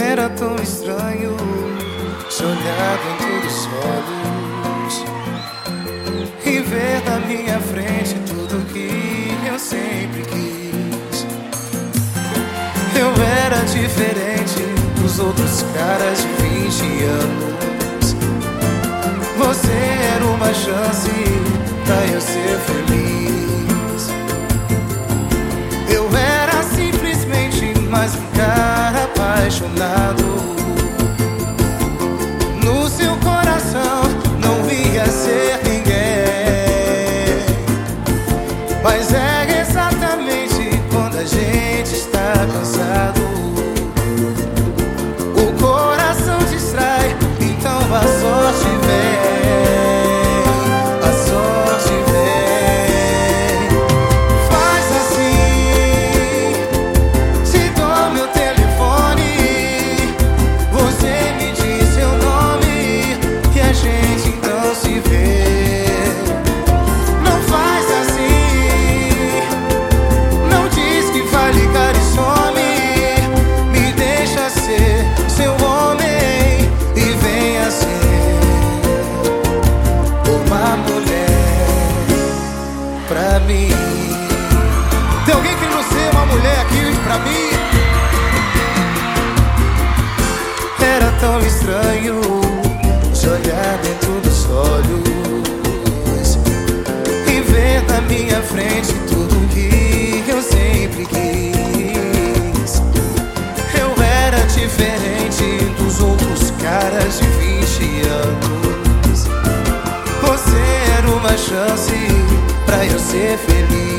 Era tão estranho se olhar dentro dos olhos e ver na minha frente tudo que eu sempre quis. Eu era diferente dos outros caras de 20 anos. Você era uma chance apaixonado. No seu coração não ia ser ninguém. Mas é exatamente quando a gente está cansado. Mim. Tem alguém que não ser uma mulher aqui pra mim? Era tão estranho se olhar dentro dos olhos e ver na minha frente tudo que eu sempre quis. Eu era diferente dos outros caras de 20 anos. Você era uma chance pra eu ser feliz.